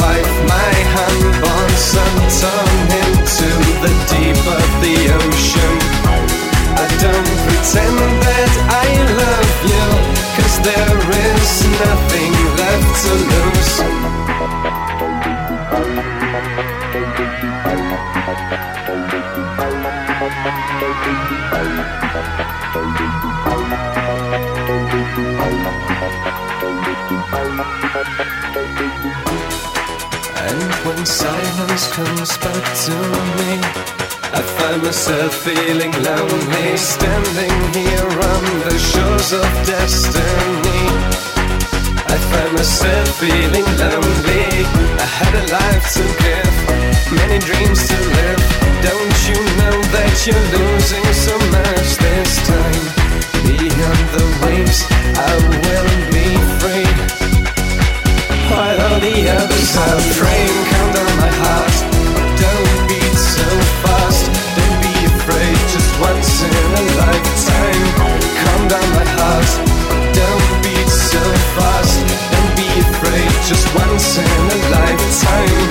wife, my hand on some into the deep of the ocean. I don't pretend that I love you, cause there is nothing left to lose silence comes back to me. I find myself feeling lonely, standing here on the shores of destiny. I find myself feeling lonely. I had a life to give, many dreams to live. Don't you know that you're losing so much this time? Beyond the waves, I will be free. While all the others are praying. down my heart. Don't beat so fast. Don't be afraid. Just once in a lifetime.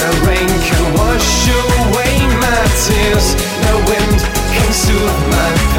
No rain can wash away my tears. No wind can soothe my.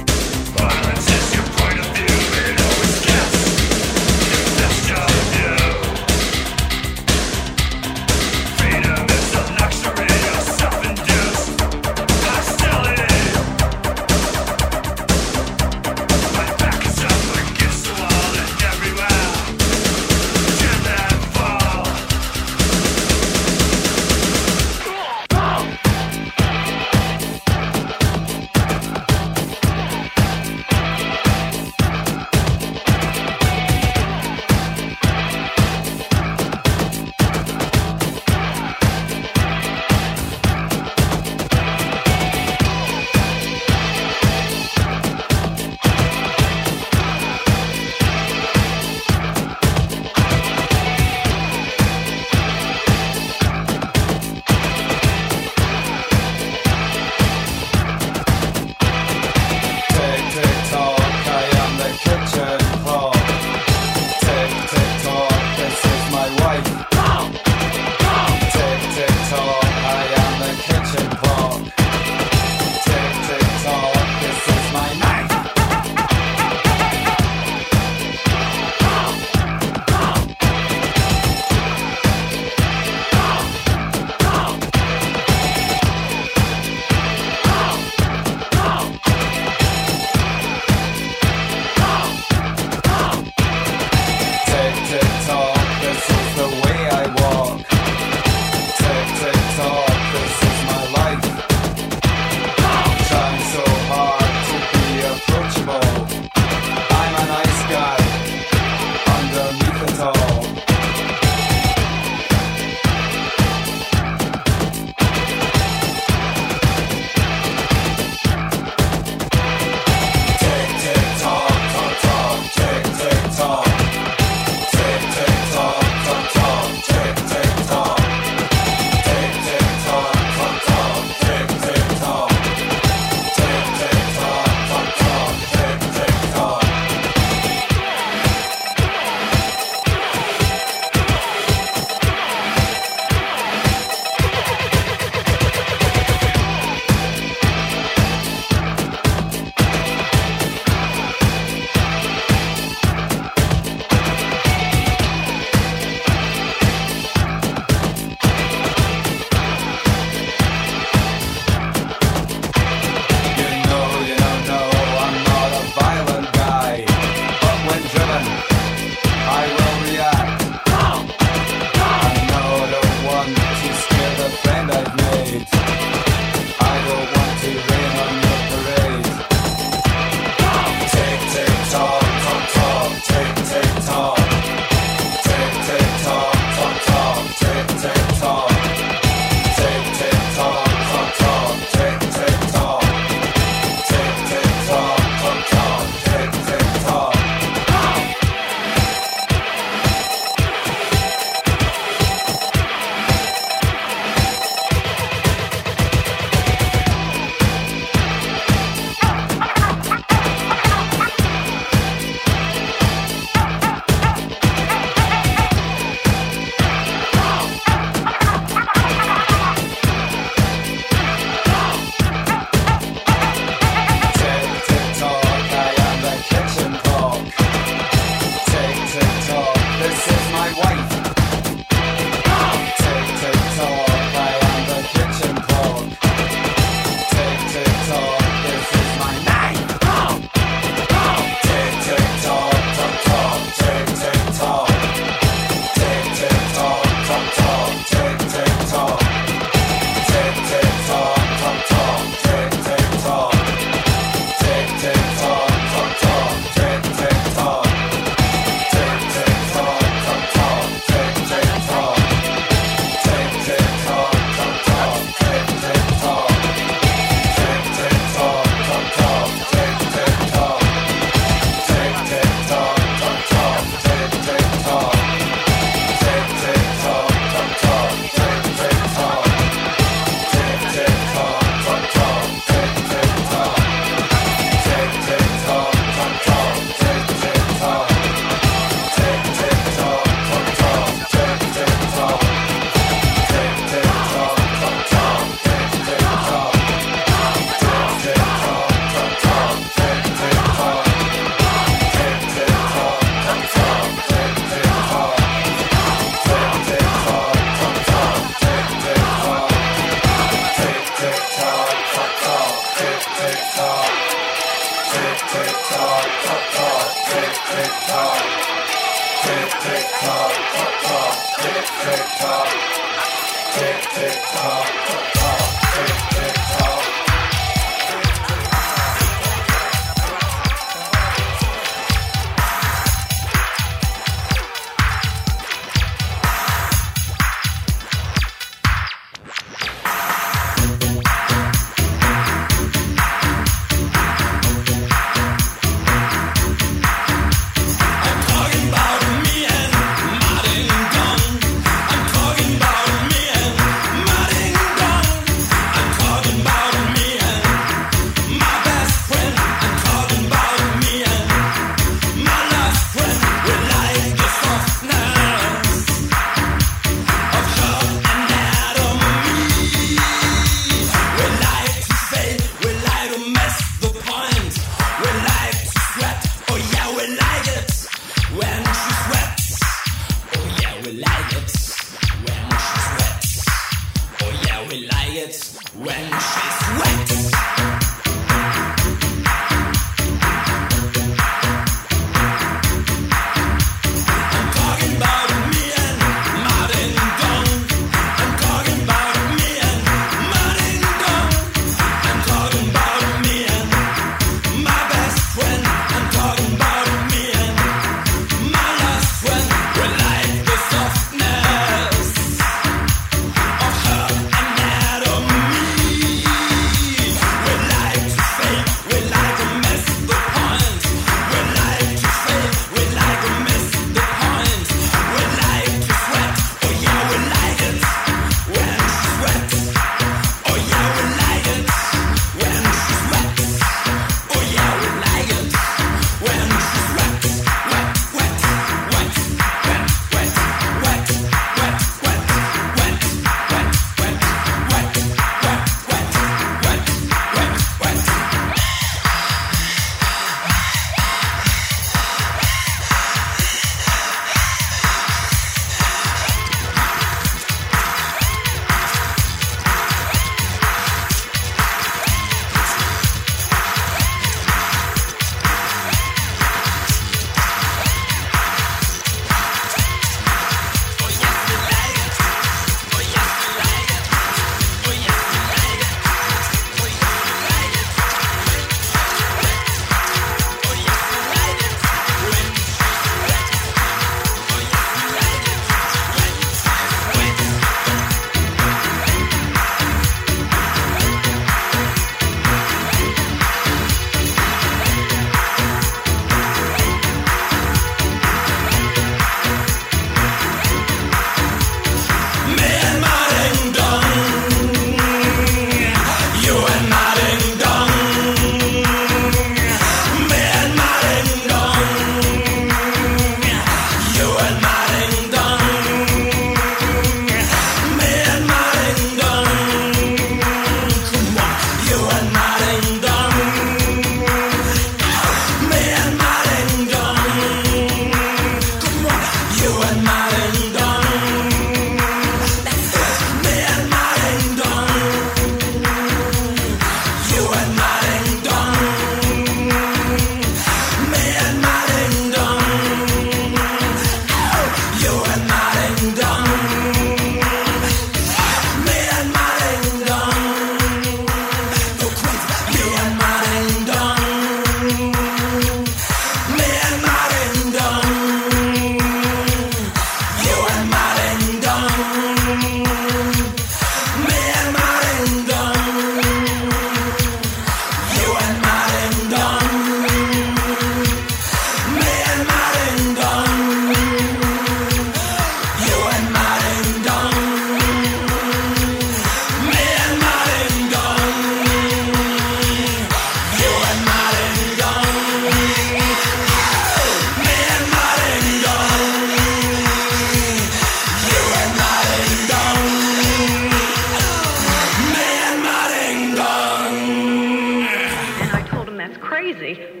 That's crazy.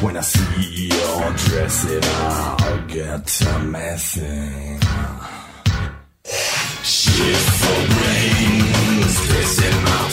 When I see you dressing up, I get a messing. Shit for brains, dressing up.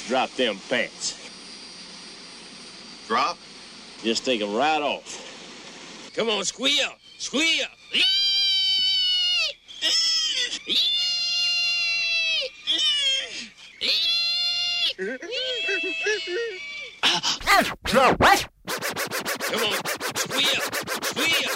Just drop them pants. Drop? Just take them right off. Come on, squeal! Squeal! What? Come on, squeal, squeal.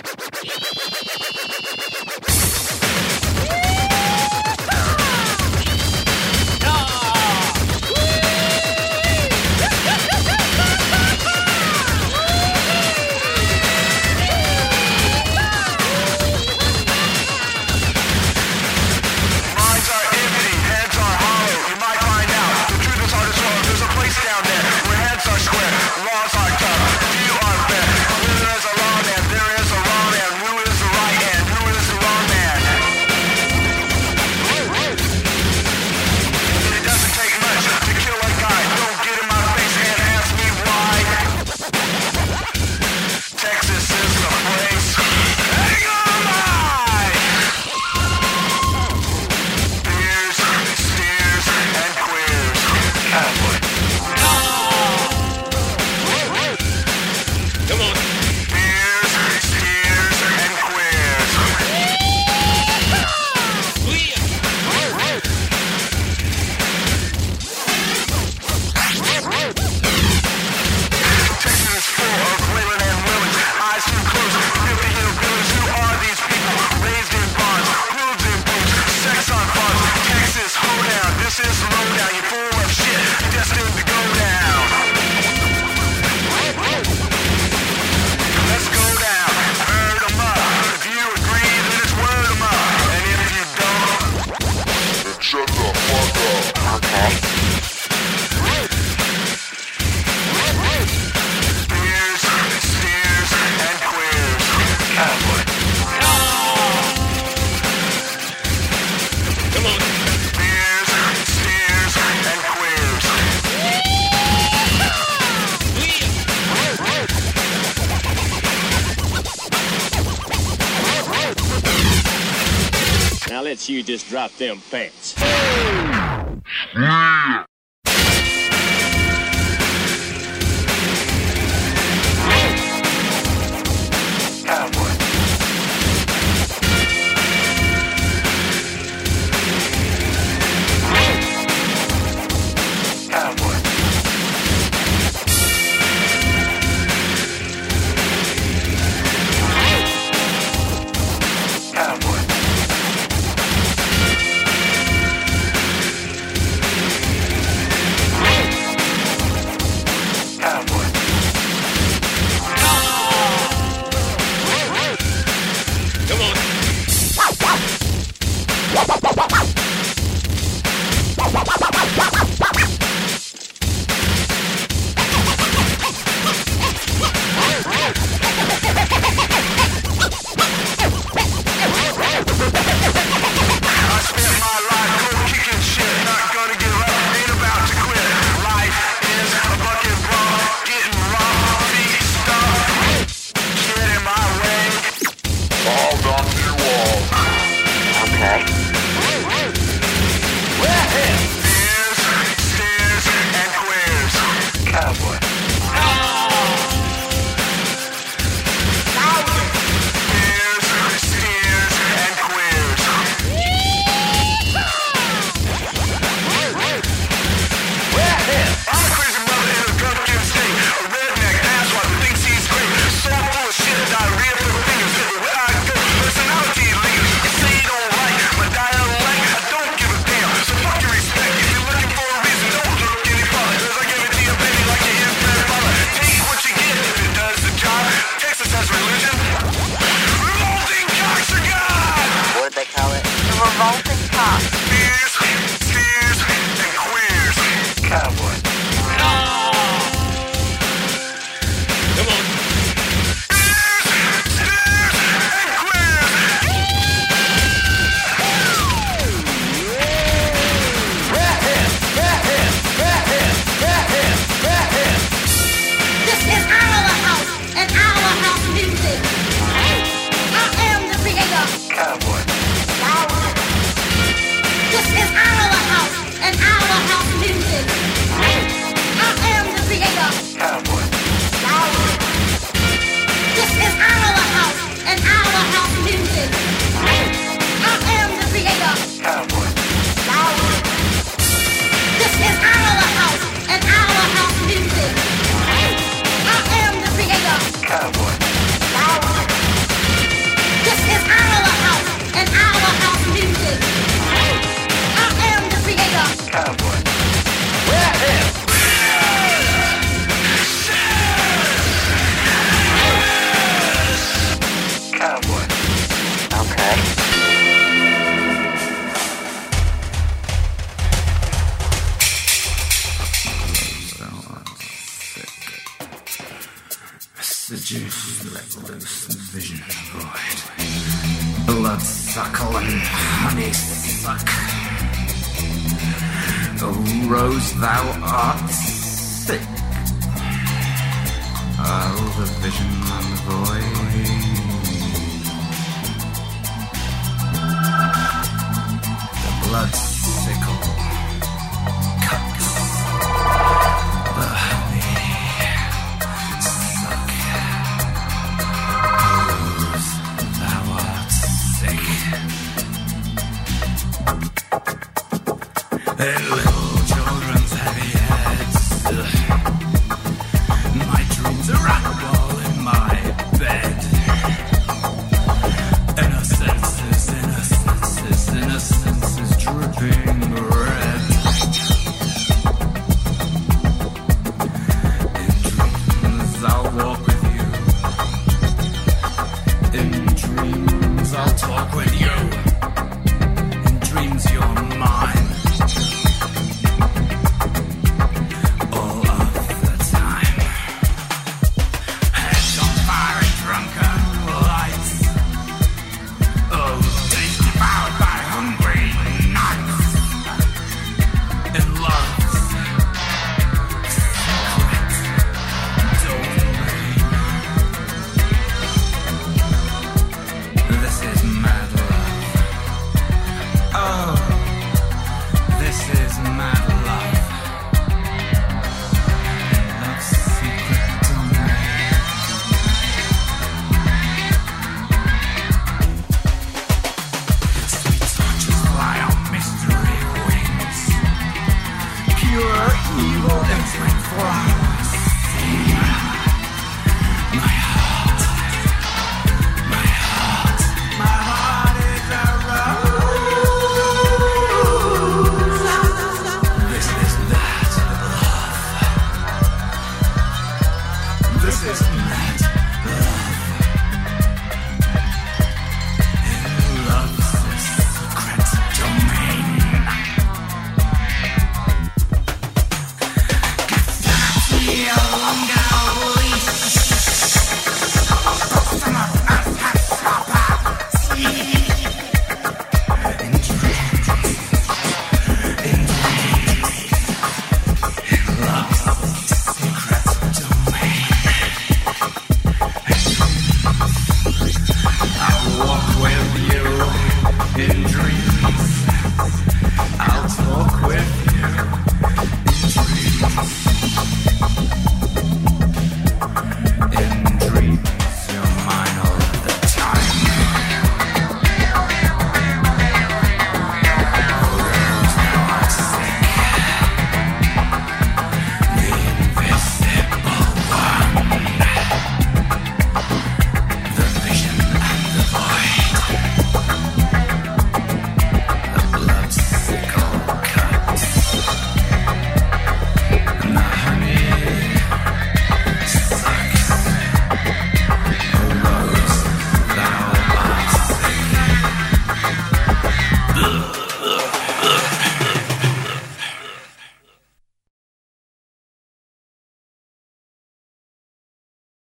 Dropped them pants.